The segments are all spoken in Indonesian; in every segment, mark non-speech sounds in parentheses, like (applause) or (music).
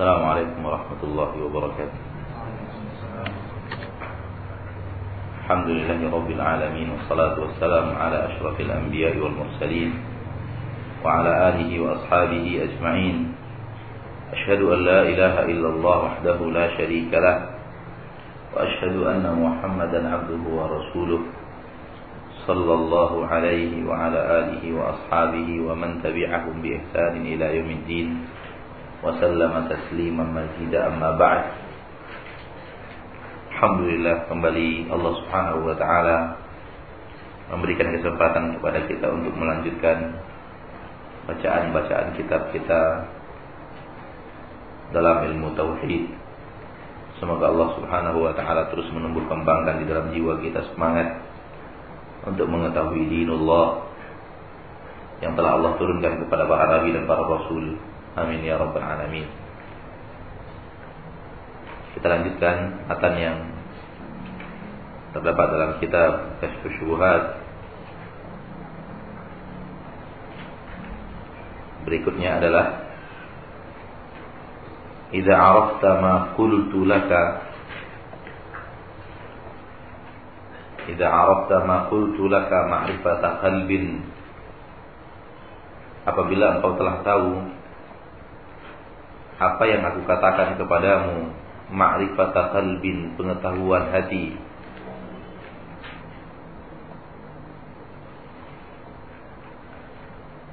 السلام عليكم ورحمة الله وبركاته. الحمد لله رب العالمين والصلاة والسلام على أشرف الأنبياء والمرسلين وعلى آله وأصحابه أجمعين. أشهد أن لا إله إلا الله وحده لا شريك له وأشهد أن محمدا عبده ورسوله صلى الله عليه وعلى آله وأصحابه ومن تبعهم بإحسان إلى يوم الدين. وسلم تسليما مزيدا أما بعد Alhamdulillah kembali Allah Subhanahu wa taala memberikan kesempatan kepada kita untuk melanjutkan bacaan-bacaan kitab kita dalam ilmu tauhid. Semoga Allah Subhanahu wa taala terus menumbuh kembangkan di dalam jiwa kita semangat untuk mengetahui dinullah yang telah Allah turunkan kepada para nabi dan para rasul. Amin ya rabbal alamin. Kita lanjutkan matan yang terdapat dalam kitab Kashfus Syubuhat. Berikutnya adalah Idza arafta ma qultu laka Idza arafta ma qultu laka ma'rifata qalbin Apabila engkau telah tahu apa yang aku katakan kepadamu ma'rifata qalbin pengetahuan hati.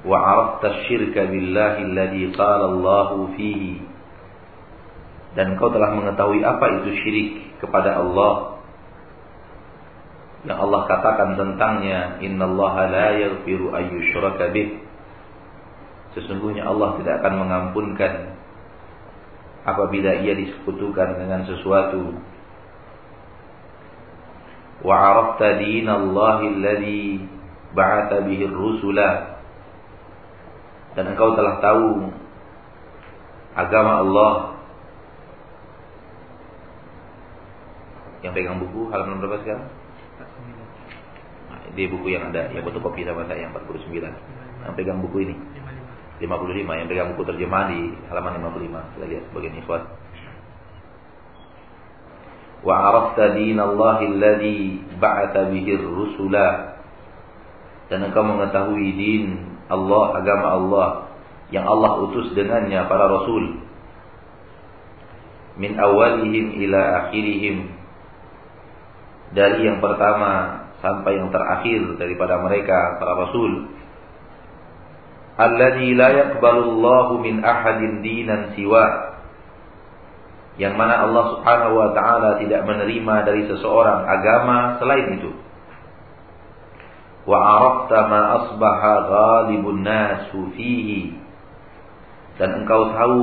Wa arafta syirka billahi alladhi qala Allah fihi. Dan kau telah mengetahui apa itu syirik kepada Allah. Yang Allah katakan tentangnya innallaha la yaghfiru ayyushraka bih. Sesungguhnya Allah tidak akan mengampunkan apabila ia disekutukan dengan sesuatu. Wa arafta dinallahi alladhi ba'atha bihi ar-rusula. Dan engkau telah tahu agama Allah yang pegang buku halaman berapa sekarang? Nah, buku yang ada yang fotokopi sama saya yang 49 yang pegang buku ini 55 yang pegang buku terjemahan di halaman 55 kita lihat bagian ikhwan wa arafta dinallahi alladhi ba'atha bihi rusula dan engkau mengetahui din Allah agama Allah yang Allah utus dengannya para rasul. Min awalihim ila akhirihim. Dari yang pertama sampai yang terakhir daripada mereka para rasul alladzi la yaqbalu Allahu min ahadin dinan siwa. Yang mana Allah Subhanahu wa taala tidak menerima dari seseorang agama selain itu. Wa arafta ma asbaha ghalibun nasu fihi. Dan engkau tahu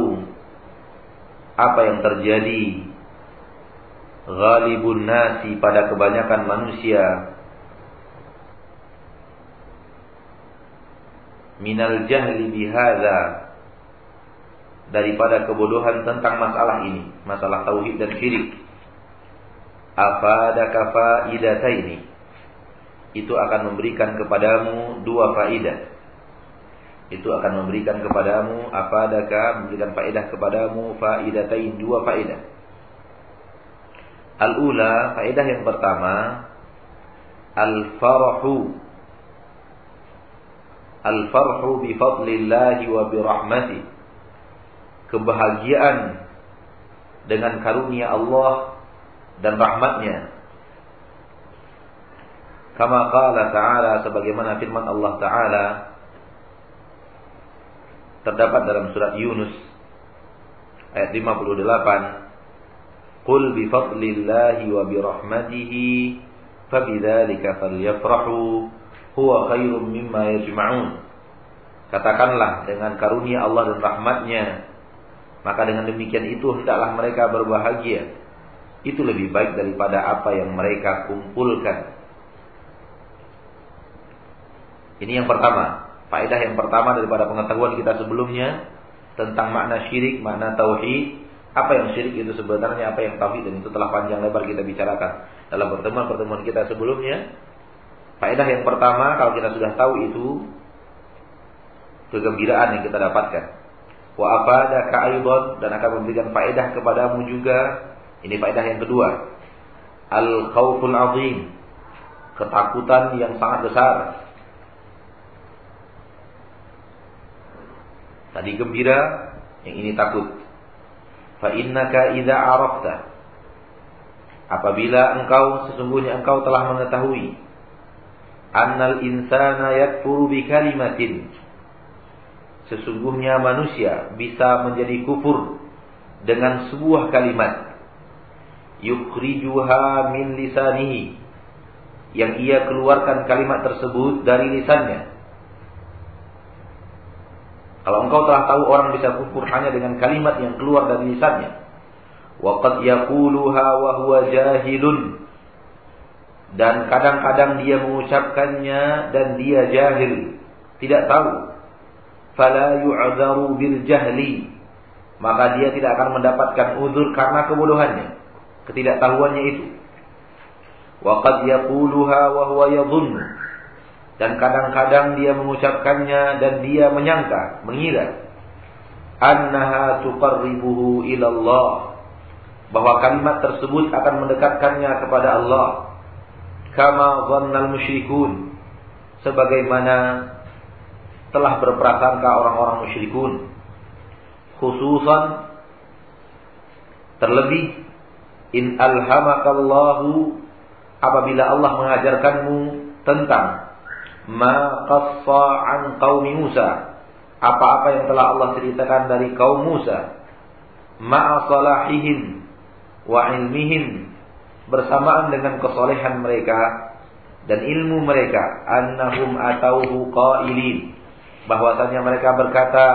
apa yang terjadi. Ghalibun nasi pada kebanyakan manusia minal jahli bihadza daripada kebodohan tentang masalah ini, masalah tauhid dan syirik. Afadaka faidataini. Itu akan memberikan kepadamu dua faidah. Itu akan memberikan kepadamu afadaka memberikan faedah kepadamu faidatain dua faedah. Al-ula, faedah yang pertama, al-farahu Al-farhu bi fadlillahi wa bi. Kebahagiaan dengan karunia Allah dan rahmatnya. Kama qala ta'ala sebagaimana firman Allah Ta'ala terdapat dalam surat Yunus ayat 58 Qul bi fadlillahi wa bi rahmatihi fabidzalika falyafrahu huwa khairum mimma yajma'un. Katakanlah dengan karunia Allah dan rahmatnya, maka dengan demikian itu hendaklah mereka berbahagia. Itu lebih baik daripada apa yang mereka kumpulkan. Ini yang pertama, faedah yang pertama daripada pengetahuan kita sebelumnya tentang makna syirik, makna tauhid, apa yang syirik itu sebenarnya, apa yang tauhid dan itu telah panjang lebar kita bicarakan dalam pertemuan-pertemuan kita sebelumnya. Faedah yang pertama kalau kita sudah tahu itu kegembiraan yang kita dapatkan. Wa afadaka aidan dan akan memberikan faedah kepadamu juga. Ini faedah yang kedua. Al khawful azim. Ketakutan yang sangat besar. Tadi gembira, yang ini takut. Fa innaka idza arafta apabila engkau sesungguhnya engkau telah mengetahui annal insana yakfuru bi kalimatin sesungguhnya manusia bisa menjadi kufur dengan sebuah kalimat yukhrijuha min lisanihi yang ia keluarkan kalimat tersebut dari lisannya kalau engkau telah tahu orang bisa kufur hanya dengan kalimat yang keluar dari lisannya. Wa qad yaquluha wa huwa jahilun. Dan kadang-kadang dia mengucapkannya dan dia jahil, tidak tahu. Fala yu'dharu bil jahli. Maka dia tidak akan mendapatkan uzur karena kebodohannya, ketidaktahuannya itu. Wa qad yaquluha wa huwa yadhunnu dan kadang-kadang dia mengucapkannya dan dia menyangka, mengira annaha tuqarribuhu ila Allah bahwa kalimat tersebut akan mendekatkannya kepada Allah kama dhannal musyrikun. Sebagaimana telah berprasangka orang-orang musyrikun. Khususan terlebih in alhamakallahu apabila Allah mengajarkanmu tentang ma qassa an qaumi Musa. Apa-apa yang telah Allah ceritakan dari kaum Musa. Ma'a salahihim wa ilmihim bersamaan dengan kesolehan mereka dan ilmu mereka annahum atauhu qailin. Bahwasanya mereka berkata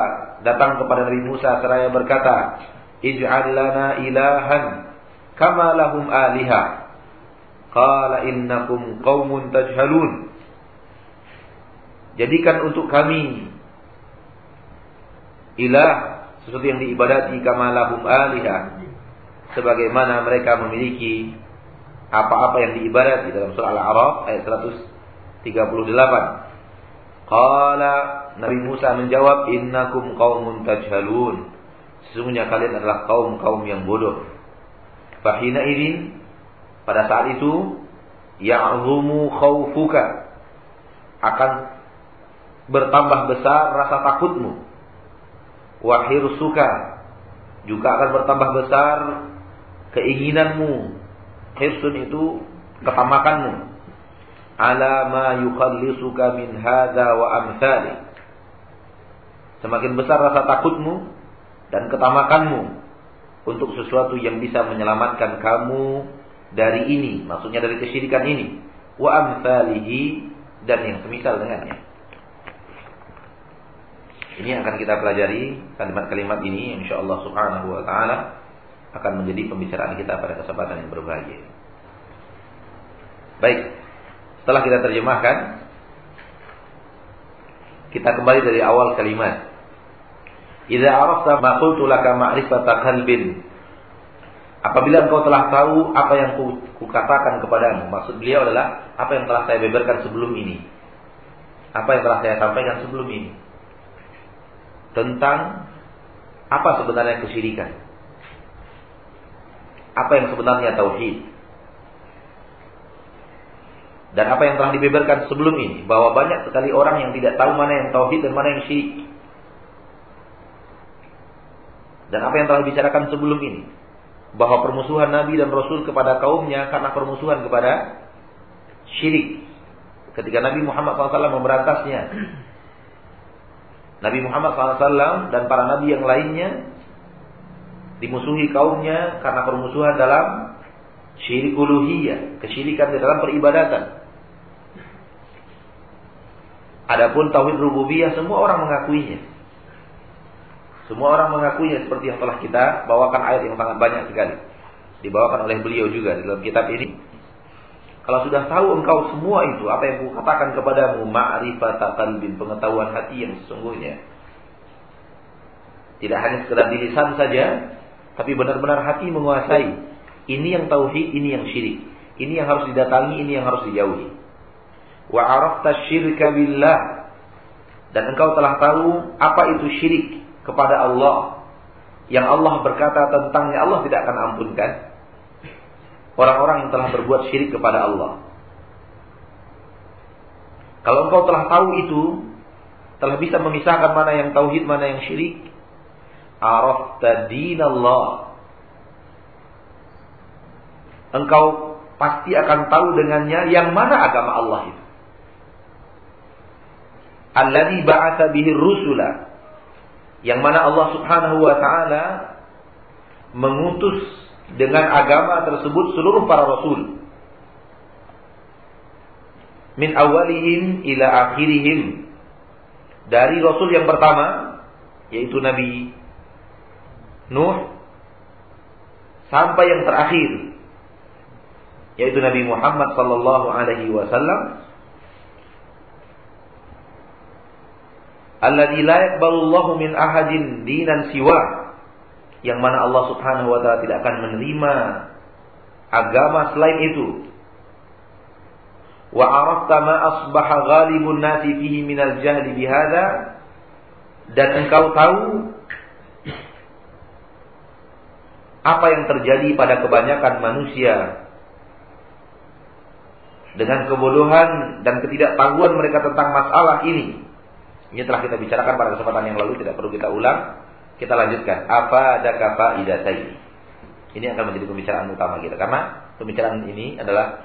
datang kepada Nabi Musa seraya berkata ij'al lana ilahan kama lahum aliha. Qala innakum qaumun tajhalun. Jadikan untuk kami ilah sesuatu yang diibadati kamalahum alihah sebagaimana mereka memiliki apa-apa yang diibadati dalam surah Al-A'raf ayat 138. Qala Nabi Musa menjawab innakum qaumun tajhalun. Sesungguhnya kalian adalah kaum-kaum yang bodoh. Fahina idin pada saat itu ya'zumu khaufuka akan bertambah besar rasa takutmu. Wahir suka juga akan bertambah besar keinginanmu. Hirsun itu ketamakanmu. Ala ma yukhallisuka min hadha wa amthali. Semakin besar rasa takutmu dan ketamakanmu untuk sesuatu yang bisa menyelamatkan kamu dari ini, maksudnya dari kesyirikan ini, wa amthalihi dan yang semisal dengannya. Ini akan kita pelajari kalimat-kalimat ini insya Allah subhanahu wa ta'ala akan menjadi pembicaraan kita pada kesempatan yang berbahagia. Baik, setelah kita terjemahkan, kita kembali dari awal kalimat. Idza arafta ma qultu laka ma'rifata qalbin. Apabila engkau telah tahu apa yang kukatakan kepadamu, maksud beliau adalah apa yang telah saya beberkan sebelum ini. Apa yang telah saya sampaikan sebelum ini tentang apa sebenarnya kesyirikan. Apa yang sebenarnya tauhid. Dan apa yang telah dibeberkan sebelum ini bahwa banyak sekali orang yang tidak tahu mana yang tauhid dan mana yang syirik. Dan apa yang telah dibicarakan sebelum ini bahwa permusuhan Nabi dan Rasul kepada kaumnya karena permusuhan kepada syirik. Ketika Nabi Muhammad SAW memberantasnya Nabi Muhammad SAW dan para nabi yang lainnya dimusuhi kaumnya karena permusuhan dalam syirik uluhiyah, kesyirikan di dalam peribadatan. Adapun tauhid rububiyah semua orang mengakuinya. Semua orang mengakuinya seperti yang telah kita bawakan ayat yang sangat banyak sekali. Dibawakan oleh beliau juga di dalam kitab ini. Kalau sudah tahu engkau semua itu, apa yang kukatakan kepadamu, ma'rifat qalbin, pengetahuan hati yang sesungguhnya. Tidak hanya sekedar di lisan saja, tapi benar-benar hati menguasai. Ini yang tauhid, ini yang syirik. Ini yang harus didatangi, ini yang harus dijauhi. Wa arafta syirka billah. Dan engkau telah tahu apa itu syirik kepada Allah yang Allah berkata tentangnya Allah tidak akan ampunkan orang-orang yang telah berbuat syirik kepada Allah. Kalau engkau telah tahu itu, telah bisa memisahkan mana yang tauhid, mana yang syirik, arafta dinallah. Engkau pasti akan tahu dengannya yang mana agama Allah itu. Alladhi ba'atha bihi rusula. Yang mana Allah Subhanahu wa taala mengutus dengan agama tersebut seluruh para rasul. Min awalihim ila akhirihim. Dari rasul yang pertama yaitu Nabi Nuh sampai yang terakhir yaitu Nabi Muhammad sallallahu alaihi wasallam alladzi la yaqbalullahu min ahadin dinan siwa yang mana Allah Subhanahu wa taala tidak akan menerima agama selain itu. Wa arafta ma asbaha ghalibun nasi fihi minal jahli bihada dan engkau tahu apa yang terjadi pada kebanyakan manusia dengan kebodohan dan ketidaktahuan mereka tentang masalah ini. Ini telah kita bicarakan pada kesempatan yang lalu, tidak perlu kita ulang. Kita lanjutkan. Apa ada kata ini? Ini akan menjadi pembicaraan utama kita karena pembicaraan ini adalah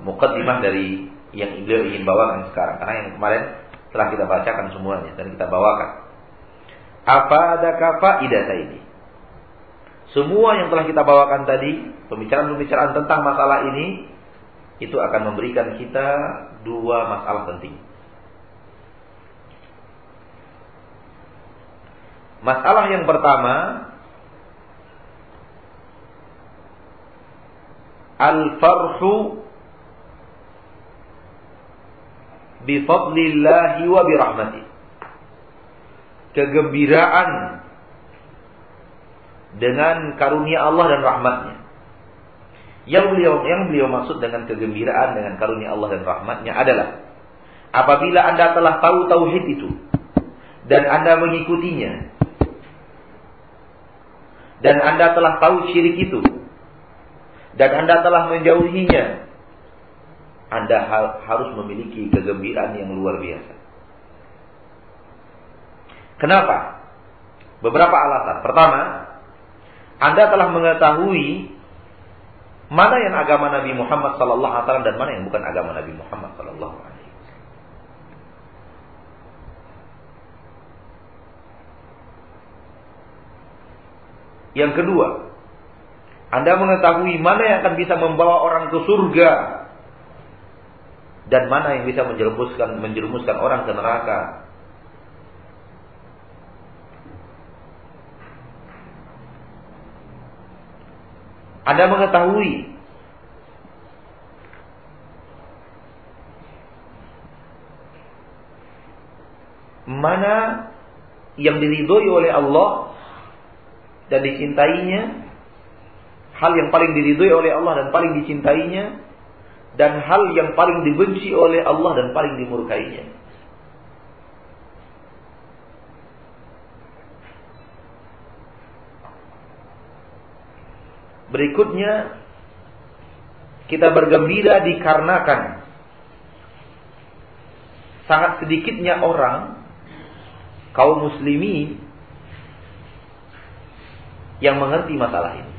mukaddimah dari yang beliau ingin bawakan sekarang. Karena yang kemarin telah kita bacakan semuanya dan kita bawakan. Apa ada kata ini? Semua yang telah kita bawakan tadi, pembicaraan-pembicaraan tentang masalah ini itu akan memberikan kita dua masalah penting. Masalah yang pertama Al-farhu bi wa bi. Kegembiraan dengan karunia Allah dan rahmatnya. Yang beliau yang beliau maksud dengan kegembiraan dengan karunia Allah dan rahmatnya adalah apabila Anda telah tahu tauhid itu dan Anda mengikutinya dan Anda telah tahu syirik itu dan Anda telah menjauhinya Anda harus memiliki kegembiraan yang luar biasa. Kenapa? Beberapa alasan. Pertama, Anda telah mengetahui Mana yang agama Nabi Muhammad sallallahu alaihi wasallam dan mana yang bukan agama Nabi Muhammad sallallahu alaihi wasallam. Yang kedua, Anda mengetahui mana yang akan bisa membawa orang ke surga dan mana yang bisa menjerumuskan menjerumuskan orang ke neraka. Anda mengetahui mana yang diridhoi oleh Allah dan dicintainya, hal yang paling diridhoi oleh Allah dan paling dicintainya, dan hal yang paling dibenci oleh Allah dan paling dimurkainya. Berikutnya kita bergembira dikarenakan sangat sedikitnya orang kaum muslimin yang mengerti masalah ini.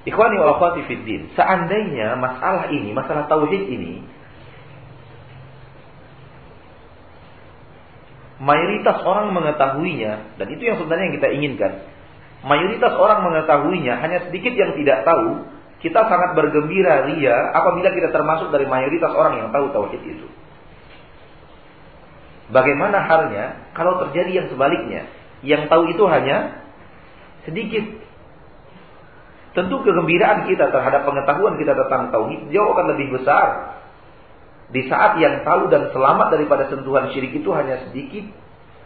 Ikhwani wa akhwati fid din, seandainya masalah ini, masalah tauhid ini mayoritas orang mengetahuinya dan itu yang sebenarnya yang kita inginkan. Mayoritas orang mengetahuinya, hanya sedikit yang tidak tahu. Kita sangat bergembira ria apabila kita termasuk dari mayoritas orang yang tahu tauhid itu. Bagaimana halnya kalau terjadi yang sebaliknya? Yang tahu itu hanya sedikit. Tentu kegembiraan kita terhadap pengetahuan kita tentang tauhid jauh akan lebih besar di saat yang tahu dan selamat daripada sentuhan syirik itu hanya sedikit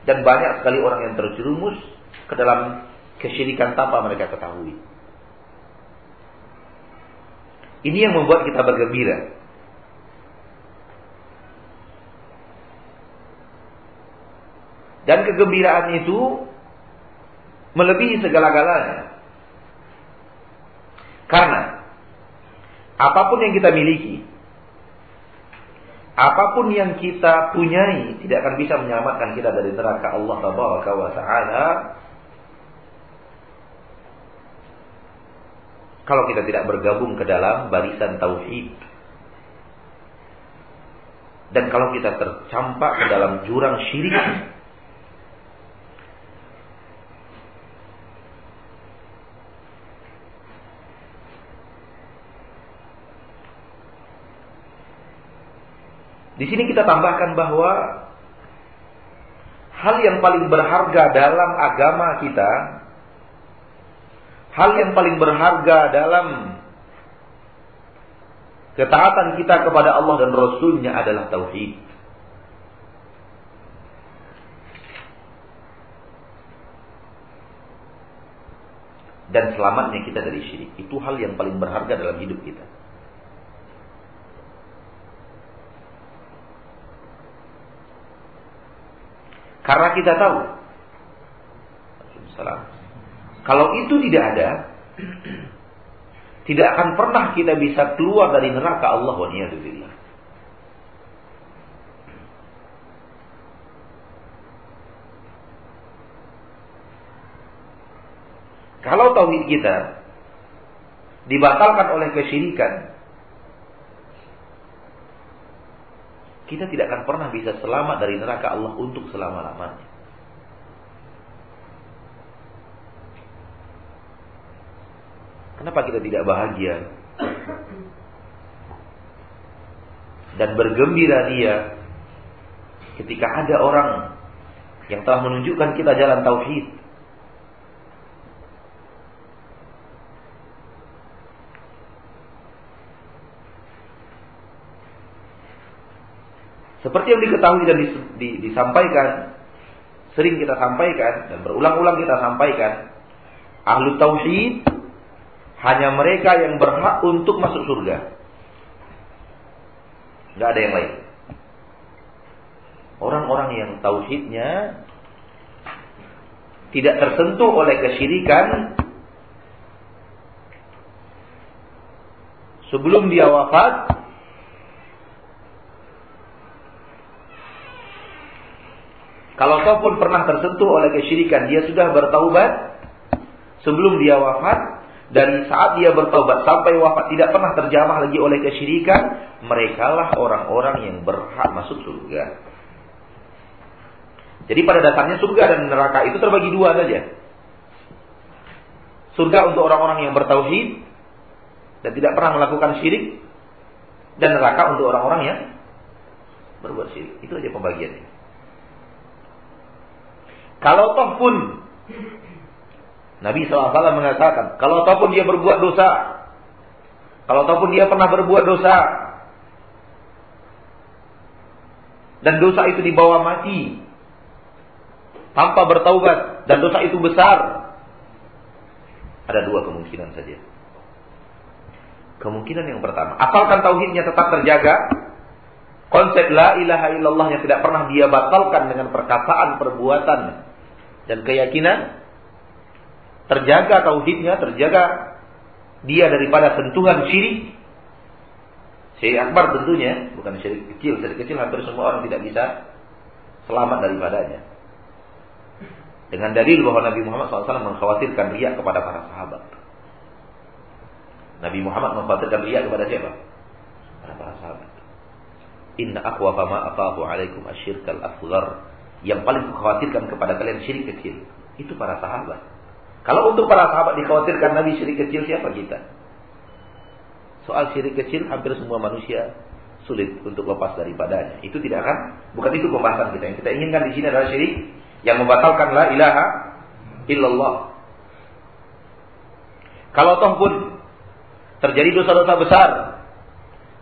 dan banyak sekali orang yang terjerumus ke dalam kesyirikan tanpa mereka ketahui. Ini yang membuat kita bergembira. Dan kegembiraan itu melebihi segala-galanya. Karena apa pun yang kita miliki, apa pun yang kita punyai tidak akan bisa menyelamatkan kita dari neraka Allah Tabaraka wa taala kalau kita tidak bergabung ke dalam barisan tauhid. Dan kalau kita tercampak ke dalam jurang syirik, Di sini kita tambahkan bahwa hal yang paling berharga dalam agama kita, hal yang paling berharga dalam ketaatan kita kepada Allah dan Rasulnya adalah tauhid. Dan selamatnya kita dari syirik. Itu hal yang paling berharga dalam hidup kita. Karena kita tahu. Kalau itu tidak ada, tidak akan pernah kita bisa keluar dari neraka Allah wa niyadzubillah. Kalau tauhid kita dibatalkan oleh kesyirikan, kita tidak akan pernah bisa selamat dari neraka Allah untuk selama-lamanya. Kenapa kita tidak bahagia? Dan bergembira dia ketika ada orang yang telah menunjukkan kita jalan tauhid. Seperti yang diketahui dan disampaikan, sering kita sampaikan dan berulang-ulang kita sampaikan, ahlu tauhid hanya mereka yang berhak untuk masuk surga. Gak ada yang lain. Orang-orang yang tauhidnya tidak tersentuh oleh kesyirikan sebelum dia wafat Kalau kau pun pernah tersentuh oleh kesyirikan, dia sudah bertaubat sebelum dia wafat. Dari saat dia bertaubat sampai wafat tidak pernah terjamah lagi oleh kesyirikan, merekalah orang-orang yang berhak masuk surga. Jadi pada dasarnya surga dan neraka itu terbagi dua saja. Surga untuk orang-orang yang bertauhid dan tidak pernah melakukan syirik dan neraka untuk orang-orang yang berbuat syirik. Itu aja pembagiannya. Kalau toh pun Nabi SAW mengatakan, kalau toh pun dia berbuat dosa, kalau toh pun dia pernah berbuat dosa, dan dosa itu dibawa mati, tanpa bertaubat, dan dosa itu besar, ada dua kemungkinan saja. Kemungkinan yang pertama, asalkan tauhidnya tetap terjaga, konsep la ilaha illallah yang tidak pernah dia batalkan dengan perkataan, perbuatan, dan keyakinan terjaga tauhidnya, terjaga dia daripada sentuhan syirik. Syirik akbar tentunya, bukan syirik kecil. Syirik kecil hampir semua orang tidak bisa selamat daripadanya. Dengan dalil bahwa Nabi Muhammad SAW mengkhawatirkan riak kepada para sahabat. Nabi Muhammad mengkhawatirkan riak kepada siapa? Para para sahabat. Inna aqwa ma aqahu alaikum asyirkal asghar yang paling mengkhawatirkan kepada kalian syirik kecil. Itu para sahabat. Kalau untuk para sahabat dikhawatirkan Nabi syirik kecil, siapa kita? Soal syirik kecil, hampir semua manusia sulit untuk lepas daripadanya. Itu tidak akan, bukan itu pembahasan kita. Yang kita inginkan di sini adalah syirik yang membatalkan la ilaha illallah. Kalau toh pun terjadi dosa-dosa besar,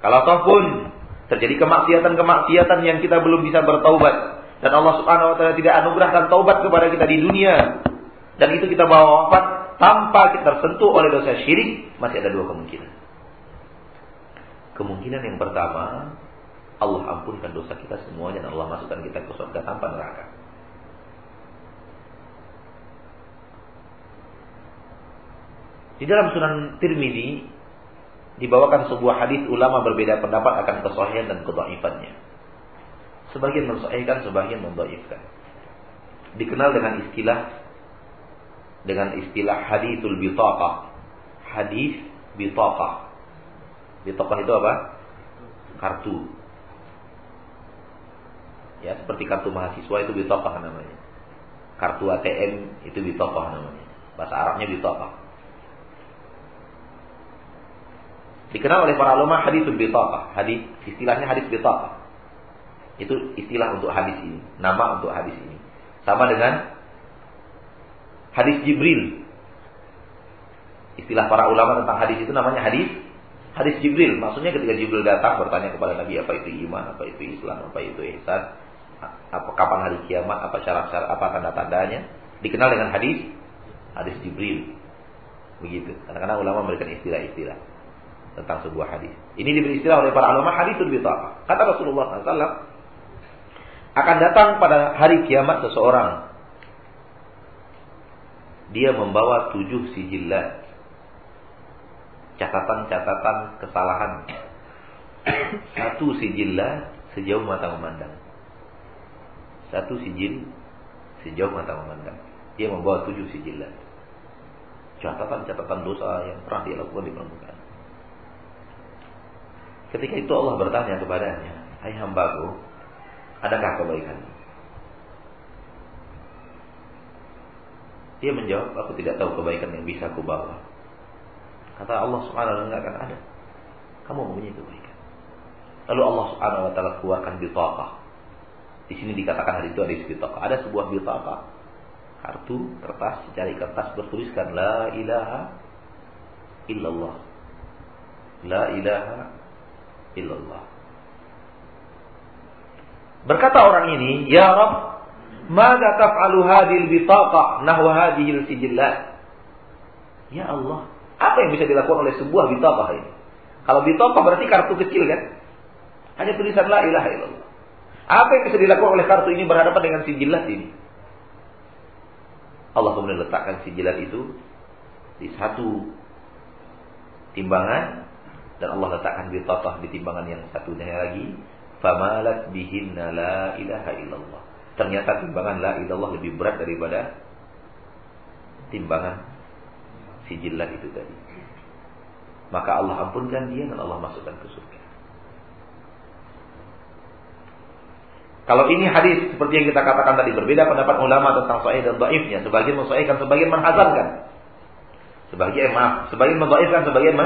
kalau toh pun terjadi kemaksiatan-kemaksiatan yang kita belum bisa bertaubat, dan Allah Subhanahu wa taala tidak anugerahkan taubat kepada kita di dunia dan itu kita bawa wafat tanpa kita tersentuh oleh dosa syirik masih ada dua kemungkinan. Kemungkinan yang pertama, Allah ampunkan dosa kita semuanya dan Allah masukkan kita ke surga tanpa neraka. Di dalam Sunan Tirmidzi dibawakan sebuah hadis ulama berbeda pendapat akan kesohian dan kedhaifannya. Sebagian mensahihkan, sebagian mendhaifkan. Dikenal dengan istilah dengan istilah hadithul bitaqah. Hadis bitaqah. Bitaqah itu apa? Kartu. Ya, seperti kartu mahasiswa itu bitaqah namanya. Kartu ATM itu bitaqah namanya. Bahasa Arabnya bitaqah. Dikenal oleh para ulama hadis bitaqah. Hadis istilahnya hadis bitaqah. Itu istilah untuk hadis ini, nama untuk hadis ini. Sama dengan hadis Jibril. Istilah para ulama tentang hadis itu namanya hadis hadis Jibril. Maksudnya ketika Jibril datang bertanya kepada Nabi apa itu iman, apa itu Islam, apa itu ihsan, apa kapan hari kiamat, apa syarat-syarat, apa tanda-tandanya, dikenal dengan hadis hadis Jibril. Begitu. Kadang-kadang ulama memberikan istilah-istilah tentang sebuah hadis. Ini diberi istilah oleh para ulama hadisul bitaqah. Kata Rasulullah SAW, akan datang pada hari kiamat seseorang. Dia membawa tujuh sijillat. Catatan-catatan kesalahan. Satu sijillah sejauh mata memandang. Satu sijil sejauh mata memandang. Dia membawa tujuh sijillat. Catatan-catatan dosa yang pernah dia lakukan di permukaan. Ketika itu Allah bertanya kepadanya, Hai hambaku, adakah kebaikan? Dia menjawab, aku tidak tahu kebaikan yang bisa aku bawa. Kata Allah subhanahu wa ta'ala, akan ada. Kamu mempunyai kebaikan. Lalu Allah subhanahu wa ta'ala keluarkan bitaqah. Di sini dikatakan hari itu ada bitaqah. Ada sebuah bitaqah. Kartu, kertas, cari kertas bertuliskan La ilaha illallah. La ilaha illallah. Berkata orang ini, "Ya Rabb, maka taf'alu hadhil bitaqah nahwa hadhil sijillat?" Ya Allah, apa yang bisa dilakukan oleh sebuah bitaqah ini? Kalau bitaqah berarti kartu kecil kan? Hanya tulisan la ilaha illallah. Apa yang bisa dilakukan oleh kartu ini berhadapan dengan sijillat ini? Allah kemudian letakkan sijillat itu di satu timbangan dan Allah letakkan bitaqah di timbangan yang satunya lagi famalat bihinna la ilaha illallah ternyata timbangan la ilallah lebih berat daripada timbangan sijillah itu tadi maka Allah ampunkan dia dan Allah masukkan ke surga Kalau ini hadis seperti yang kita katakan tadi berbeda pendapat ulama tentang sahih dan dhaifnya. Sebagian mensahihkan, sebagian menghasankan. Sebagian maaf, sebagian mendhaifkan, sebagian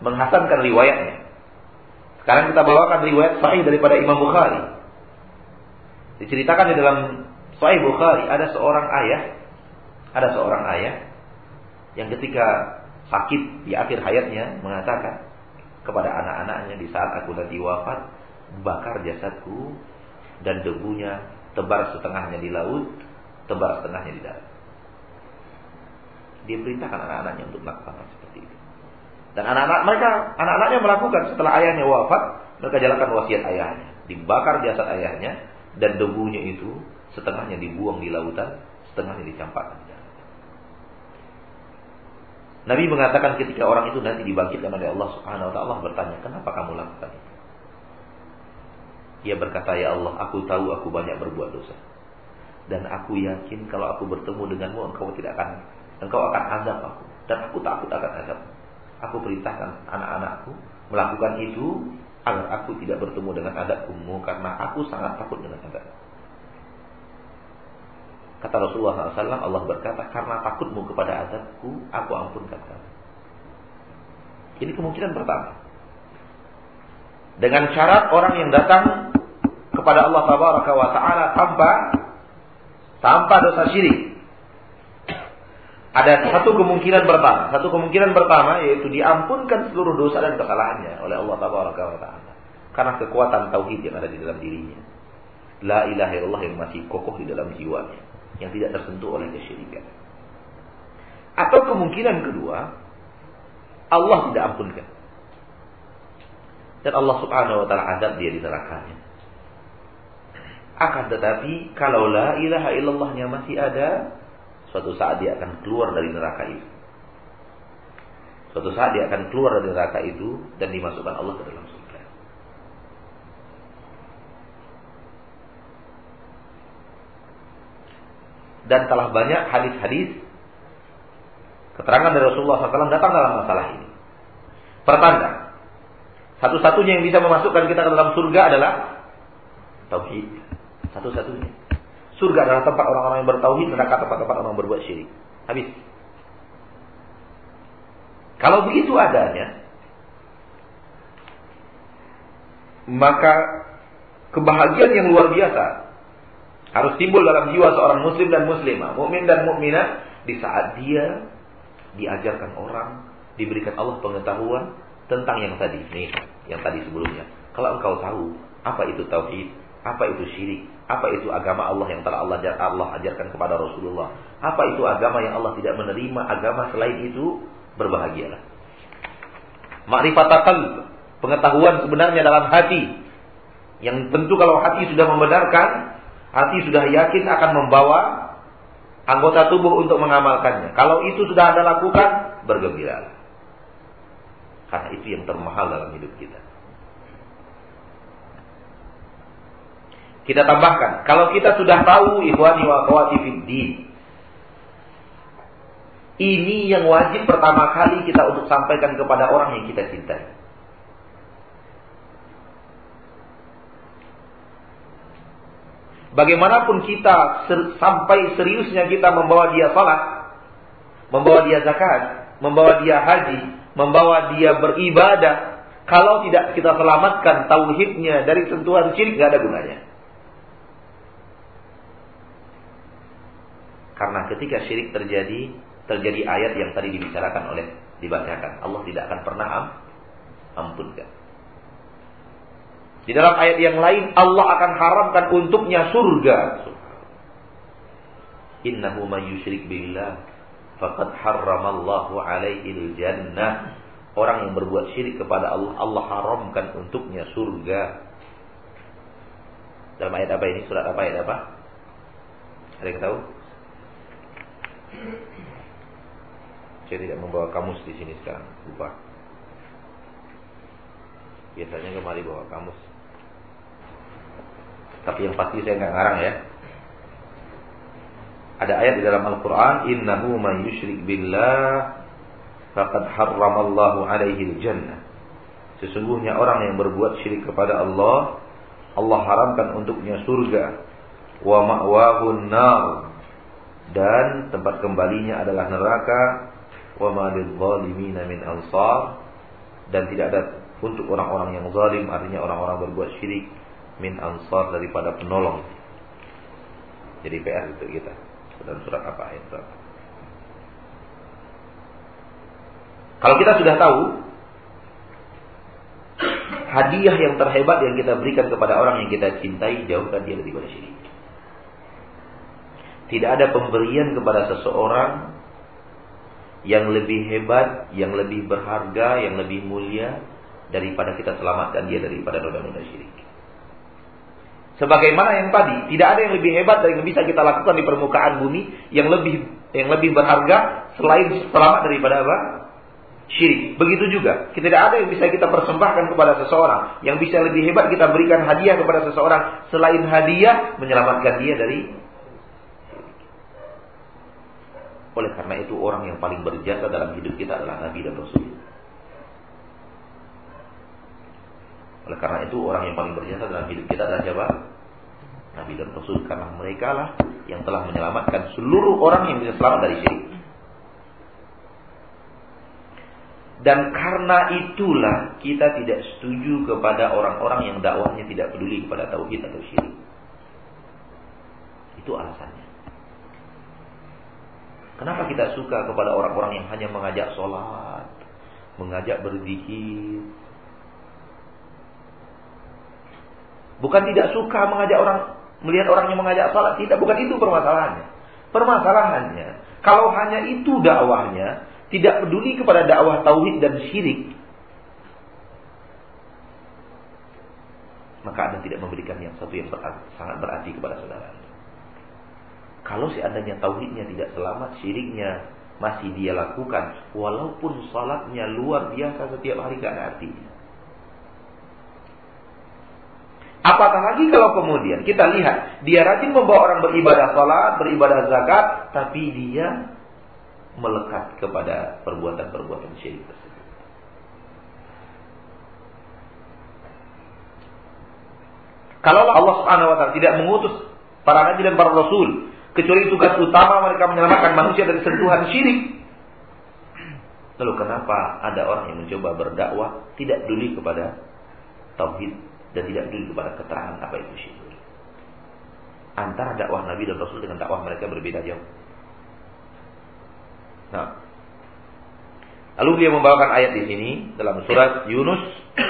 menghasankan riwayatnya. Sekarang kita bawakan riwayat sahih daripada Imam Bukhari. Diceritakan di dalam Sahih Bukhari ada seorang ayah, ada seorang ayah yang ketika sakit di akhir hayatnya mengatakan kepada anak-anaknya di saat aku nanti wafat, bakar jasadku dan debunya tebar setengahnya di laut, tebar setengahnya di darat. Dia perintahkan anak-anaknya untuk melakukan seperti itu. Dan anak-anak mereka, anak-anaknya melakukan setelah ayahnya wafat, mereka jalankan wasiat ayahnya. Dibakar jasad ayahnya dan debunya itu setengahnya dibuang di lautan, setengahnya dicampakkan di Nabi mengatakan ketika orang itu nanti dibangkitkan oleh Allah Subhanahu wa taala bertanya, "Kenapa kamu lakukan itu?" Ia berkata, "Ya Allah, aku tahu aku banyak berbuat dosa. Dan aku yakin kalau aku bertemu denganmu engkau tidak akan engkau akan azab aku dan aku takut akan azab. Aku perintahkan anak-anakku melakukan itu agar aku tidak bertemu dengan adabmu karena aku sangat takut dengan adab. Kata Rasulullah SAW, Allah berkata, karena takutmu kepada adabku, aku ampunkan kamu. Ini kemungkinan pertama. Dengan syarat orang yang datang kepada Allah Taala tanpa tanpa dosa syirik. Ada satu kemungkinan pertama, satu kemungkinan pertama yaitu diampunkan seluruh dosa dan kesalahannya oleh Allah Taala karena kekuatan tauhid yang ada di dalam dirinya. La ilaha illallah yang masih kokoh di dalam jiwanya, yang tidak tersentuh oleh kesyirikan. Atau kemungkinan kedua, Allah tidak ampunkan. Dan Allah Subhanahu wa taala azab dia di nerakanya. Akan tetapi kalau la ilaha illallahnya masih ada, suatu saat dia akan keluar dari neraka itu. Suatu saat dia akan keluar dari neraka itu dan dimasukkan Allah ke dalam surga. Dan telah banyak hadis-hadis keterangan dari Rasulullah SAW datang dalam masalah ini. Pertanda, satu-satunya yang bisa memasukkan kita ke dalam surga adalah tauhid. Satu-satunya. Surga adalah tempat orang-orang yang bertauhid, neraka tempat-tempat orang berbuat syirik. Habis. Kalau begitu adanya, maka kebahagiaan yang luar biasa harus timbul dalam jiwa seorang muslim dan muslimah, mukmin dan mukminah di saat dia diajarkan orang, diberikan Allah pengetahuan tentang yang tadi, nih, yang tadi sebelumnya. Kalau engkau tahu apa itu tauhid, apa itu syirik, apa itu agama Allah yang telah Allah Allah ajarkan kepada Rasulullah, apa itu agama yang Allah tidak menerima, agama selain itu, berbahagialah. Makrifat qalb, pengetahuan sebenarnya dalam hati. Yang tentu kalau hati sudah membenarkan, hati sudah yakin akan membawa anggota tubuh untuk mengamalkannya. Kalau itu sudah Anda lakukan, bergembira. Karena itu yang termahal dalam hidup kita. Kita tambahkan, kalau kita sudah tahu ikhwani wa akhwati fid ini yang wajib pertama kali kita untuk sampaikan kepada orang yang kita cintai. Bagaimanapun kita ser sampai seriusnya kita membawa dia salat, membawa dia zakat, membawa dia haji, membawa dia beribadah, kalau tidak kita selamatkan tauhidnya dari sentuhan syirik nggak ada gunanya. Karena ketika syirik terjadi, terjadi ayat yang tadi dibicarakan oleh dibacakan. Allah tidak akan pernah am, ampunkan. Di dalam ayat yang lain Allah akan haramkan untuknya surga. Innahu man yusyrik billah faqad harramallahu alaihi jannah. Orang yang berbuat syirik kepada Allah, Allah haramkan untuknya surga. Dalam ayat apa ini? Surat apa ayat apa? Ada yang tahu? Saya tidak membawa kamus di sini sekarang, lupa. Biasanya kemari bawa kamus. Tapi yang pasti saya nggak ngarang ya. Ada ayat di dalam Al-Quran, Innahu man yushrik billah, faqad harramallahu alaihi jannah. Sesungguhnya orang yang berbuat syirik kepada Allah, Allah haramkan untuknya surga. Wa ma'wahun nar. Dan tempat kembalinya adalah neraka wa ma min ansar dan tidak ada untuk orang-orang yang zalim artinya orang-orang berbuat syirik min ansar daripada penolong. Jadi PR itu kita. Dan surat apa berapa? Kalau kita sudah tahu hadiah yang terhebat yang kita berikan kepada orang yang kita cintai jauhkan dia daripada syirik. Tidak ada pemberian kepada seseorang yang lebih hebat, yang lebih berharga, yang lebih mulia daripada kita selamatkan dia daripada noda-noda syirik. Sebagaimana yang tadi, tidak ada yang lebih hebat dari yang bisa kita lakukan di permukaan bumi yang lebih yang lebih berharga selain selamat daripada apa? Syirik. Begitu juga, tidak ada yang bisa kita persembahkan kepada seseorang yang bisa lebih hebat kita berikan hadiah kepada seseorang selain hadiah menyelamatkan dia dari Oleh karena itu orang yang paling berjasa dalam hidup kita adalah Nabi dan Rasul. Oleh karena itu orang yang paling berjasa dalam hidup kita adalah siapa? Nabi dan Rasul karena mereka lah yang telah menyelamatkan seluruh orang yang bisa selamat dari syirik. Dan karena itulah kita tidak setuju kepada orang-orang yang dakwahnya tidak peduli kepada tauhid atau syirik. Itu alasannya. Kenapa kita suka kepada orang-orang yang hanya mengajak sholat, mengajak berzikir? Bukan tidak suka mengajak orang melihat orang yang mengajak sholat, tidak. Bukan itu permasalahannya. Permasalahannya, kalau hanya itu dakwahnya, tidak peduli kepada dakwah tauhid dan syirik, maka Anda tidak memberikan yang satu yang sangat berarti kepada saudara. Kalau seandainya tauhidnya tidak selamat, syiriknya masih dia lakukan walaupun salatnya luar biasa setiap hari gak ada artinya. Apatah lagi kalau kemudian kita lihat dia rajin membawa orang beribadah salat, beribadah zakat, tapi dia melekat kepada perbuatan-perbuatan syirik tersebut. Kalau Allah Subhanahu wa taala tidak mengutus para nabi dan para rasul kecuali tugas utama mereka menyelamatkan manusia dari sentuhan syirik. Lalu kenapa ada orang yang mencoba berdakwah tidak peduli kepada tauhid dan tidak peduli kepada keterangan apa itu syirik? Antara dakwah Nabi dan Rasul dengan dakwah mereka berbeda jauh. Nah, lalu dia membawakan ayat di sini dalam surat Yunus.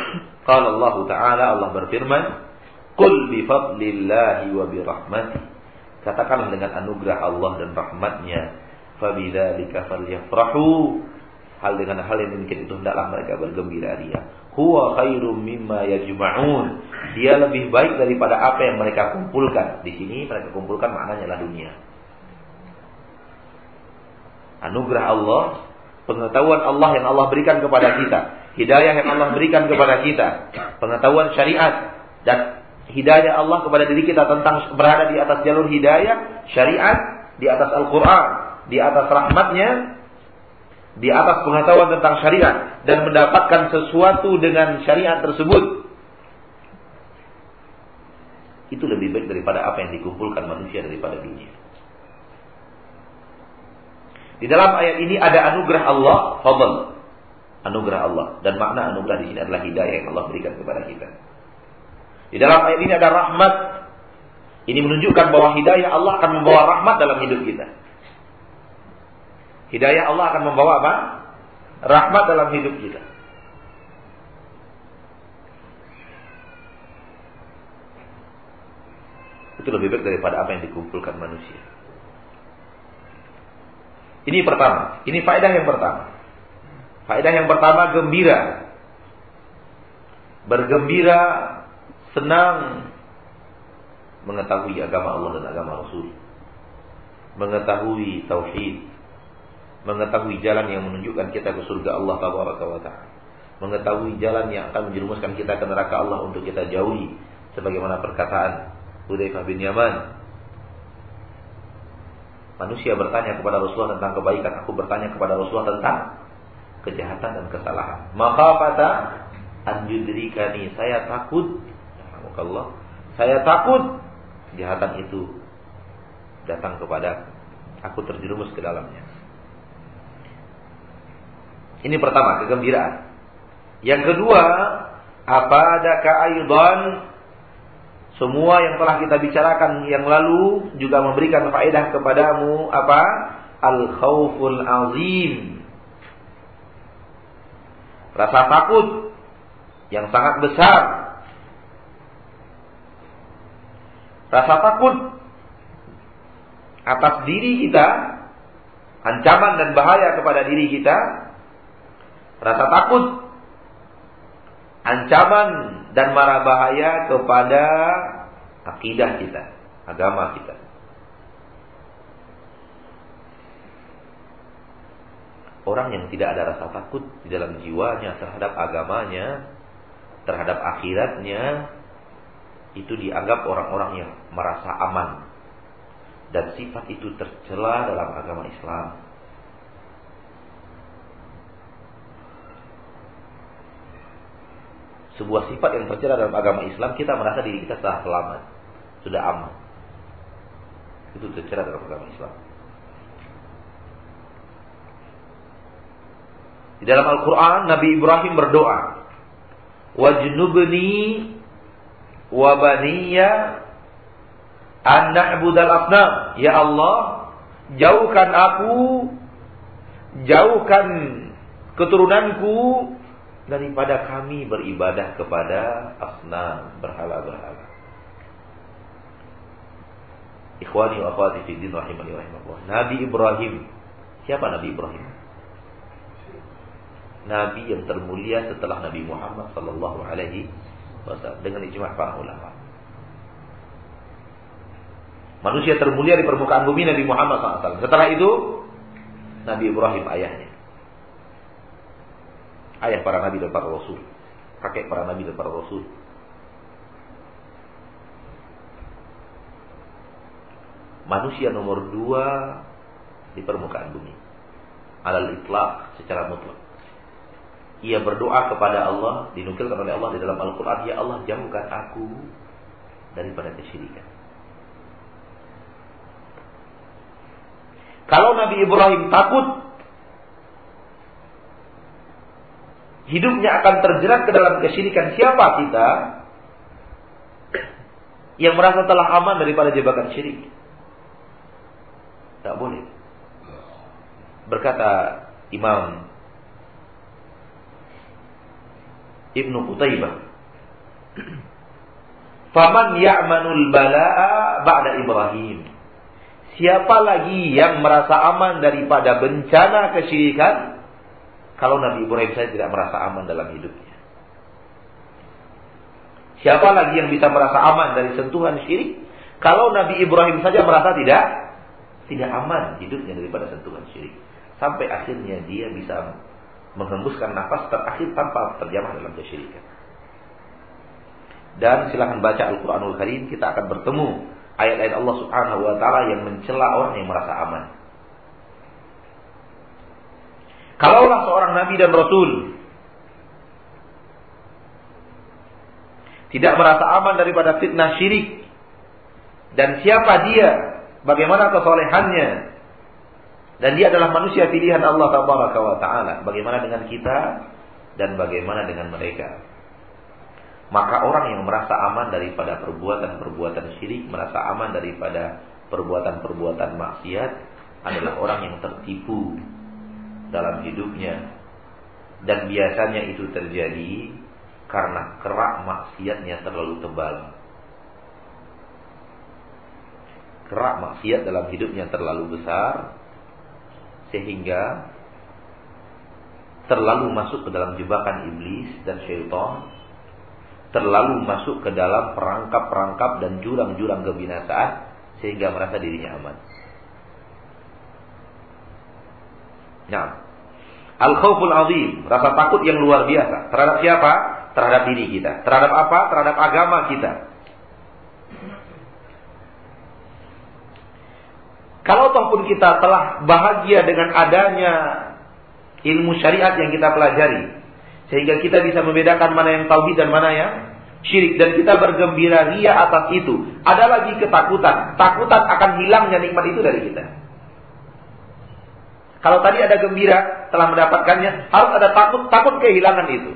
(coughs) Qala Allah Taala Allah berfirman, "Qul bi fadlillahi wa bi rahmati." Katakanlah dengan anugerah Allah dan rahmatnya, "Fabidzalika falyafrahu." Hal dengan hal yang mungkin itu hendaklah mereka bergembira ria. Huwa khairum mimma yajma'un. Dia lebih baik daripada apa yang mereka kumpulkan. Di sini mereka kumpulkan maknanya adalah dunia anugerah Allah, pengetahuan Allah yang Allah berikan kepada kita, hidayah yang Allah berikan kepada kita, pengetahuan syariat dan hidayah Allah kepada diri kita tentang berada di atas jalur hidayah, syariat, di atas Al-Quran, di atas rahmatnya, di atas pengetahuan tentang syariat dan mendapatkan sesuatu dengan syariat tersebut. Itu lebih baik daripada apa yang dikumpulkan manusia daripada dunia. Di dalam ayat ini ada anugerah Allah, fadl. Anugerah Allah dan makna anugerah di sini adalah hidayah yang Allah berikan kepada kita. Di dalam ayat ini ada rahmat. Ini menunjukkan bahwa hidayah Allah akan membawa rahmat dalam hidup kita. Hidayah Allah akan membawa apa? Rahmat dalam hidup kita. Itu lebih baik daripada apa yang dikumpulkan manusia. Ini pertama. Ini faedah yang pertama. Faedah yang pertama gembira. Bergembira, senang mengetahui agama Allah dan agama Rasul. Mengetahui tauhid. Mengetahui jalan yang menunjukkan kita ke surga Allah taala. Mengetahui jalan yang akan menjerumuskan kita ke neraka Allah untuk kita jauhi sebagaimana perkataan Hudzaifah bin Yaman Manusia bertanya kepada Rasulullah tentang kebaikan, aku bertanya kepada Rasulullah tentang kejahatan dan kesalahan. Maka kata anjudrikani, saya takut, Allah, saya takut kejahatan itu datang kepada aku terjerumus ke dalamnya. Ini pertama, kegembiraan. Yang kedua, apa ada aidan semua yang telah kita bicarakan yang lalu juga memberikan faedah kepadamu apa? Al khauful azim. Rasa takut yang sangat besar. Rasa takut atas diri kita, ancaman dan bahaya kepada diri kita. Rasa takut ancaman dan marah bahaya kepada akidah kita, agama kita. Orang yang tidak ada rasa takut di dalam jiwanya terhadap agamanya, terhadap akhiratnya, itu dianggap orang-orang yang merasa aman. Dan sifat itu tercela dalam agama Islam. sebuah sifat yang tercela dalam agama Islam, kita merasa diri kita sudah selamat, sudah aman. Itu tercela dalam agama Islam. Di dalam Al-Quran, Nabi Ibrahim berdoa, Wajnubni wabaniya an na'budal asnam. Ya Allah, jauhkan aku, jauhkan keturunanku daripada kami beribadah kepada asnam berhala-berhala. Ikhwani wa akhwati fi din rahimani rahimahullah. Nabi Ibrahim. Siapa Nabi Ibrahim? Nabi yang termulia setelah Nabi Muhammad sallallahu alaihi dengan ijma' para ulama. Manusia termulia di permukaan bumi Nabi Muhammad SAW. Setelah itu Nabi Ibrahim ayahnya. Ayah para nabi dan para rasul. Kakek para nabi dan para rasul. Manusia nomor dua di permukaan bumi. Alal itlaq secara mutlak. Ia berdoa kepada Allah, dinukilkan oleh Allah di dalam Al-Quran, Ya Allah jauhkan aku daripada kesyirikan. Kalau Nabi Ibrahim takut hidupnya akan terjerat ke dalam kesyirikan, siapa kita yang merasa telah aman daripada jebakan syirik? Tak boleh. Berkata Imam Ibnu Qutaibah Faman ya'manul bala'a ba'da Ibrahim? Siapa lagi yang merasa aman daripada bencana kesyirikan? Kalau Nabi Ibrahim saya tidak merasa aman dalam hidupnya? Siapa lagi yang bisa merasa aman dari sentuhan syirik? Kalau Nabi Ibrahim saja merasa tidak tidak aman hidupnya daripada sentuhan syirik. Sampai akhirnya dia bisa menghembuskan nafas terakhir tanpa terjamah dalam kesyirikan. Dan silahkan baca Al-Quranul Karim, kita akan bertemu ayat-ayat Allah Subhanahu wa taala yang mencela orang yang merasa aman. Kalaulah seorang nabi dan rasul tidak merasa aman daripada fitnah syirik dan siapa dia, bagaimana kesolehannya dan dia adalah manusia pilihan Allah taala. Bagaimana dengan kita dan bagaimana dengan mereka? Maka orang yang merasa aman daripada perbuatan-perbuatan syirik, merasa aman daripada perbuatan-perbuatan maksiat adalah orang yang tertipu dalam hidupnya. Dan biasanya itu terjadi karena kerak maksiatnya terlalu tebal. Kerak maksiat dalam hidupnya terlalu besar sehingga terlalu masuk ke dalam jebakan iblis dan syaitan terlalu masuk ke dalam perangkap-perangkap dan jurang-jurang kebinasaan sehingga merasa dirinya aman. Nah, al-khauful azim, rasa takut yang luar biasa terhadap siapa? Terhadap diri kita. Terhadap apa? Terhadap agama kita. Kalau ataupun kita telah bahagia dengan adanya ilmu syariat yang kita pelajari, sehingga kita bisa membedakan mana yang tauhid dan mana yang syirik dan kita bergembira ria atas itu. Ada lagi ketakutan. Takutan akan hilangnya nikmat itu dari kita. Kalau tadi ada gembira telah mendapatkannya, harus ada takut, takut kehilangan itu.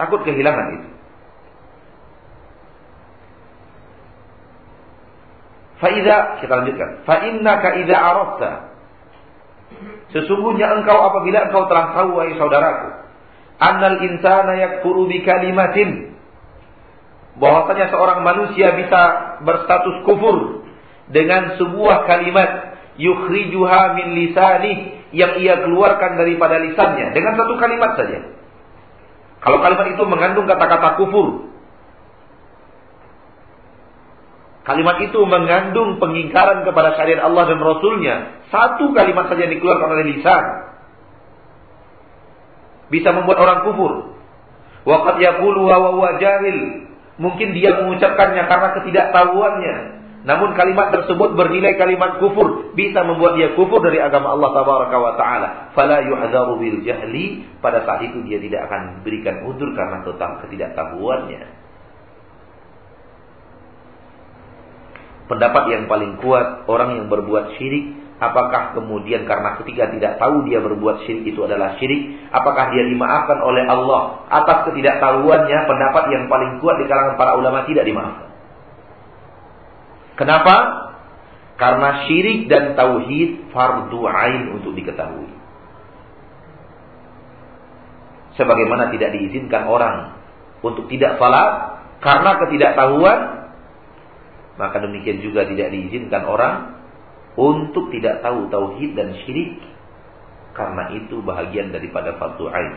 Takut kehilangan itu. Faiza kita lanjutkan. Fa innaka idza arafta Sesungguhnya engkau apabila engkau telah tahu wahai saudaraku, annal insana yakfuru bi kalimatin bahwasanya seorang manusia bisa berstatus kufur dengan sebuah kalimat yukhrijuha min lisani yang ia keluarkan daripada lisannya dengan satu kalimat saja. Kalau kalimat itu mengandung kata-kata kufur, Kalimat itu mengandung pengingkaran kepada syariat Allah dan Rasulnya. Satu kalimat saja dikeluarkan oleh lisan. Bisa membuat orang kufur. Waqad yaqulu wa huwa. Mungkin dia mengucapkannya karena ketidaktahuannya. Namun kalimat tersebut bernilai kalimat kufur, bisa membuat dia kufur dari agama Allah taala. Fala yu'dzaru bil jahli, pada saat itu dia tidak akan diberikan udur karena tentang ketidaktahuannya. Pendapat yang paling kuat orang yang berbuat syirik apakah kemudian karena ketika tidak tahu dia berbuat syirik itu adalah syirik apakah dia dimaafkan oleh Allah atas ketidaktahuannya pendapat yang paling kuat di kalangan para ulama tidak dimaafkan. Kenapa? Karena syirik dan tauhid fardu ain untuk diketahui. Sebagaimana tidak diizinkan orang untuk tidak salat karena ketidaktahuan maka demikian juga tidak diizinkan orang untuk tidak tahu tauhid dan syirik karena itu bahagian daripada fardu ain.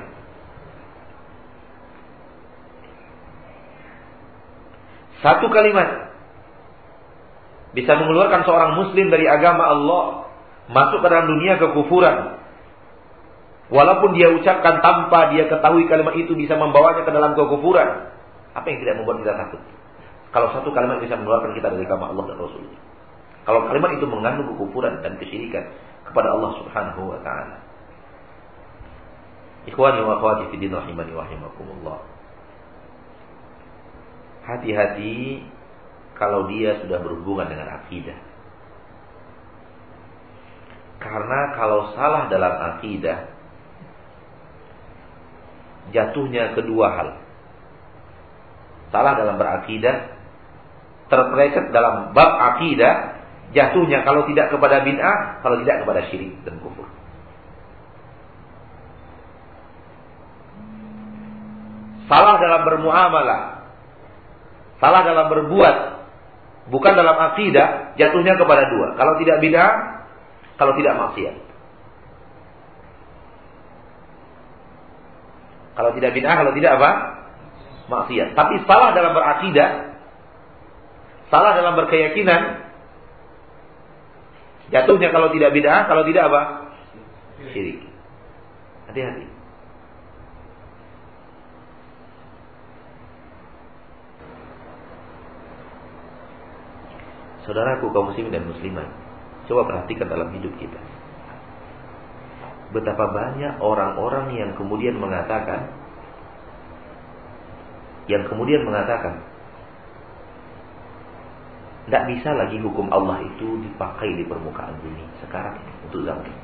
Satu kalimat bisa mengeluarkan seorang muslim dari agama Allah, masuk ke dalam dunia kekufuran. Walaupun dia ucapkan tanpa dia ketahui kalimat itu bisa membawanya ke dalam kekufuran. Apa yang tidak membuat kita takut? Kalau satu kalimat bisa mengeluarkan kita dari agama Allah dan Rasul. Kalau kalimat itu mengandung kekufuran dan kesyirikan kepada Allah Subhanahu wa taala. Ikhwani wa akhwati fi din rahimani wa rahimakumullah. Hati-hati kalau dia sudah berhubungan dengan akidah. Karena kalau salah dalam akidah jatuhnya kedua hal. Salah dalam berakidah, terpeleset dalam bab akidah, jatuhnya kalau tidak kepada bid'ah, kalau tidak kepada syirik dan kufur. Salah dalam bermuamalah, salah dalam berbuat, bukan dalam akidah, jatuhnya kepada dua. Kalau tidak bid'ah, kalau tidak maksiat. Kalau tidak bid'ah, kalau tidak apa? Maksiat. Tapi salah dalam berakidah, salah dalam berkeyakinan, jatuhnya kalau tidak bid'ah, kalau tidak apa? Syirik. Hati-hati. Saudaraku kaum muslimin dan muslimat, coba perhatikan dalam hidup kita betapa banyak orang-orang yang kemudian mengatakan yang kemudian mengatakan tidak bisa lagi hukum Allah itu dipakai di permukaan bumi sekarang ini untuk zaman ini.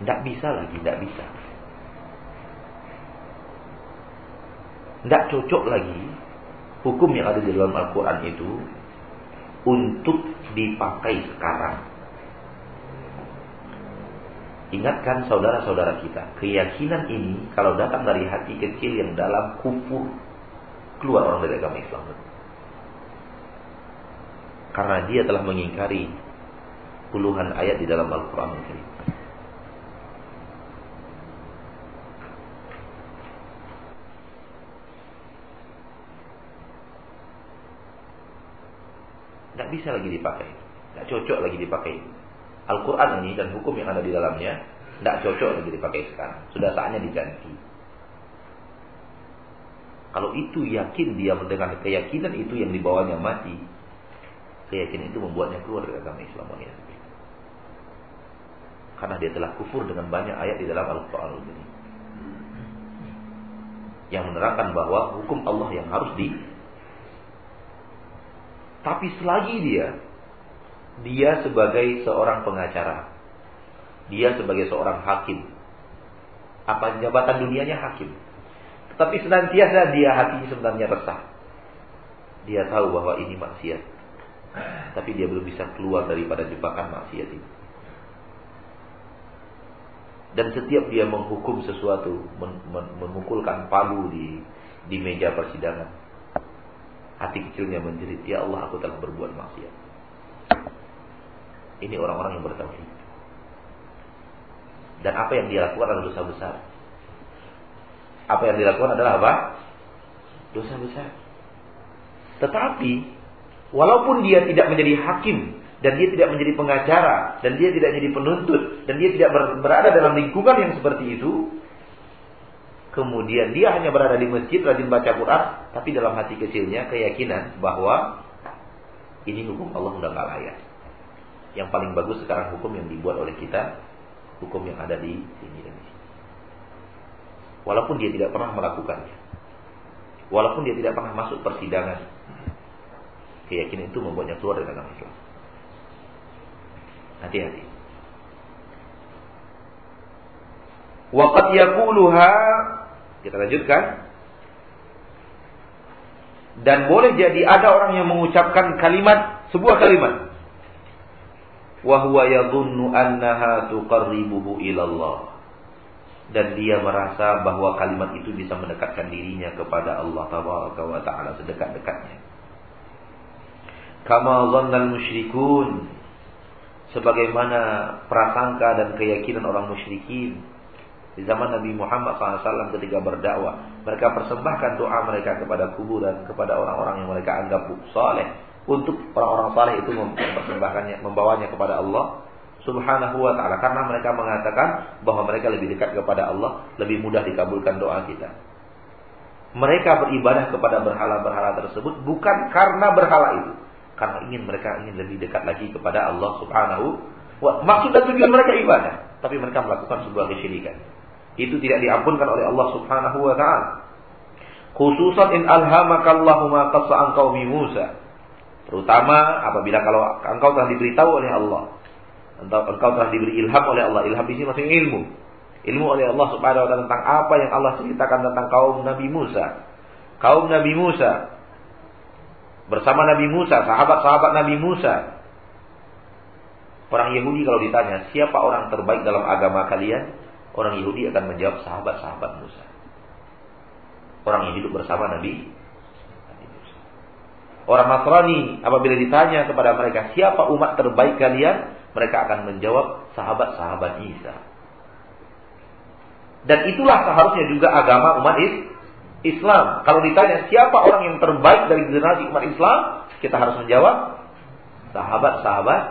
Tidak bisa lagi, tidak bisa. Tidak cocok lagi hukum yang ada di dalam Al-Quran itu untuk dipakai sekarang. Ingatkan saudara-saudara kita, keyakinan ini kalau datang dari hati kecil yang dalam kufur, keluar orang dari agama Islam. Karena dia telah mengingkari puluhan ayat di dalam Al-Quran. Tidak bisa lagi dipakai. Tidak cocok lagi dipakai. Al-Quran ini dan hukum yang ada di dalamnya tidak cocok lagi dipakai sekarang. Sudah saatnya diganti. Kalau itu yakin dia mendengar keyakinan itu yang dibawanya mati, keyakinan itu membuatnya keluar dari agama Islam. Karena dia telah kufur dengan banyak ayat di dalam Al-Quran ini. Yang menerangkan bahwa hukum Allah yang harus di tapi selagi dia dia sebagai seorang pengacara. Dia sebagai seorang hakim. Apa jabatan dunianya hakim. Tetapi senantiasa dia hatinya sebenarnya resah. Dia tahu bahwa ini maksiat. Tapi dia belum bisa keluar daripada jebakan maksiat itu. Dan setiap dia menghukum sesuatu, memukulkan palu di di meja persidangan, hati kecilnya menjerit, "Ya Allah, aku telah berbuat maksiat." Ini orang-orang yang bertauhid. Dan apa yang dia lakukan adalah dosa besar. Apa yang dilakukan adalah apa? Dosa besar. Tetapi walaupun dia tidak menjadi hakim dan dia tidak menjadi pengacara dan dia tidak menjadi penuntut dan dia tidak berada dalam lingkungan yang seperti itu, kemudian dia hanya berada di masjid rajin baca Quran, tapi dalam hati kecilnya keyakinan bahwa ini hukum Allah sudah nggak layak. Yang paling bagus sekarang hukum yang dibuat oleh kita, hukum yang ada di sini sini. Walaupun dia tidak pernah melakukannya. Walaupun dia tidak pernah masuk persidangan. Keyakinan itu membuatnya keluar dari agama Islam. Hati-hati. Waqat yakuluha kita lanjutkan. Dan boleh jadi ada orang yang mengucapkan kalimat sebuah kalimat wa huwa yadhunnu annaha tuqarribuhu ilallah dan dia merasa bahwa kalimat itu bisa mendekatkan dirinya kepada Allah taala sedekat-dekatnya. Kama dhannal musyrikun. Sebagaimana prasangka dan keyakinan orang musyrikin. Di zaman Nabi Muhammad SAW ketika berdakwah, mereka persembahkan doa mereka kepada kuburan, kepada orang-orang yang mereka anggap saleh. Untuk orang-orang saleh itu mempersembahkannya, membawanya kepada Allah Subhanahu wa taala karena mereka mengatakan bahwa mereka lebih dekat kepada Allah, lebih mudah dikabulkan doa kita. Mereka beribadah kepada berhala-berhala tersebut bukan karena berhala itu, karena ingin mereka ingin lebih dekat lagi kepada Allah Subhanahu wa Maksud dan tujuan mereka ibadah, tapi mereka melakukan sebuah kesyirikan. Itu tidak diampunkan oleh Allah Subhanahu wa taala. Khususan in alhamakallahu ma qassa Musa. Terutama apabila kalau engkau telah diberitahu oleh Allah Entah engkau telah diberi ilham oleh Allah. Ilham di sini maksudnya ilmu. Ilmu oleh Allah Subhanahu wa taala tentang apa yang Allah ceritakan tentang kaum Nabi Musa. Kaum Nabi Musa bersama Nabi Musa, sahabat-sahabat Nabi Musa. Orang Yahudi kalau ditanya, siapa orang terbaik dalam agama kalian? Orang Yahudi akan menjawab sahabat-sahabat Musa. Orang yang hidup bersama Nabi Orang Nasrani apabila ditanya kepada mereka siapa umat terbaik kalian, mereka akan menjawab sahabat-sahabat Isa. Dan itulah seharusnya juga agama umat Islam. Kalau ditanya siapa orang yang terbaik dari generasi umat Islam, kita harus menjawab sahabat-sahabat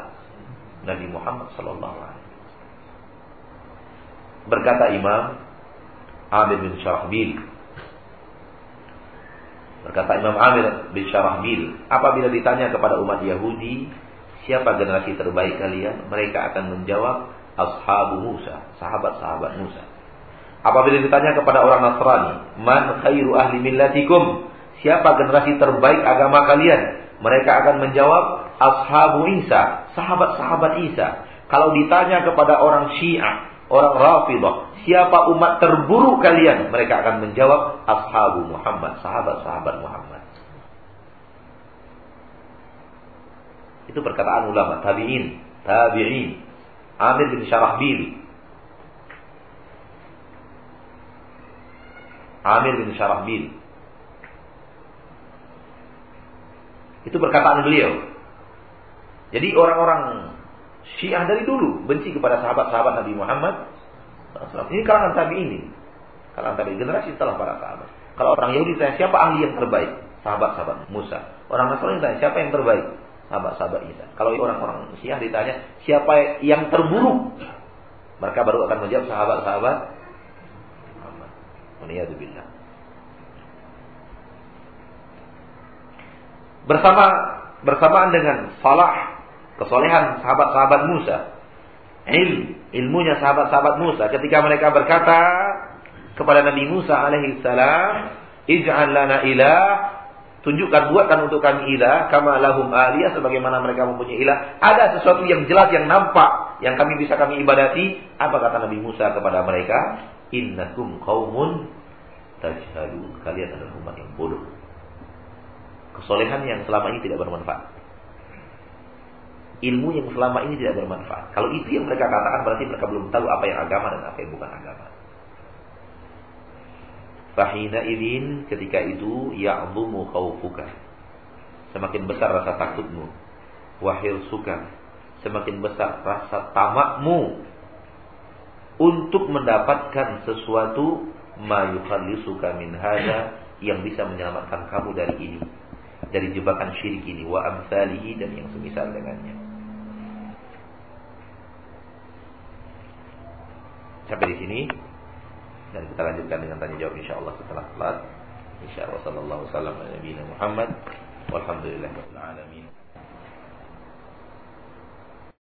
Nabi Muhammad sallallahu alaihi Berkata Imam Amir bin Syarahbil Berkata Imam Amir bin Syarahbil Apabila ditanya kepada umat Yahudi Siapa generasi terbaik kalian? Mereka akan menjawab Ashabu Musa, sahabat-sahabat Musa. Apabila ditanya kepada orang Nasrani, Man khairu ahli millatikum? Siapa generasi terbaik agama kalian? Mereka akan menjawab Ashabu Isa, sahabat-sahabat Isa. Kalau ditanya kepada orang Syiah, orang Rafidah, siapa umat terburuk kalian? Mereka akan menjawab Ashabu Muhammad, sahabat-sahabat Muhammad. Itu perkataan ulama tabi'in, tabi'in. Amir bin Syarahbil. Amir bin Syarahbil. Itu perkataan beliau. Jadi orang-orang Syiah dari dulu benci kepada sahabat-sahabat Nabi Muhammad. Ini kalangan tabi ini, kalangan tabi generasi setelah para sahabat. Kalau orang Yahudi tanya siapa ahli yang terbaik? Sahabat-sahabat Musa. Orang Nasrani tanya siapa yang terbaik? Sahabat-sahabat Isa. Kalau orang-orang Syiah ditanya siapa yang terburuk, mereka baru akan menjawab sahabat-sahabat Muhammad. Bersama bersamaan dengan salah kesolehan sahabat-sahabat Musa, ilmu ilmunya sahabat-sahabat Musa ketika mereka berkata kepada Nabi Musa alaihi salam, "Ij'al ilah Tunjukkan, buatkan untuk kami ilah, kama lahum aliyah, sebagaimana mereka mempunyai ilah. Ada sesuatu yang jelas, yang nampak, yang kami bisa kami ibadati. Apa kata Nabi Musa kepada mereka? Innakum qawmun tajhalun. Kalian adalah umat yang bodoh. Kesolehan yang selama ini tidak bermanfaat. Ilmu yang selama ini tidak bermanfaat. Kalau itu yang mereka katakan berarti mereka belum tahu apa yang agama dan apa yang bukan agama. Fahina idin ketika itu ya'zumu khawfuka. Semakin besar rasa takutmu. Wahir suka. Semakin besar rasa tamakmu. Untuk mendapatkan sesuatu ma yukhallisuka min yang bisa menyelamatkan kamu dari ini. Dari jebakan syirik ini wa amsalihi dan yang semisal dengannya. Sampai di sini dan kita lanjutkan dengan tanya jawab insyaallah setelah salat. Insyaallah sallallahu alaihi wasallam Nabi Muhammad. Walhamdulillahirabbil alamin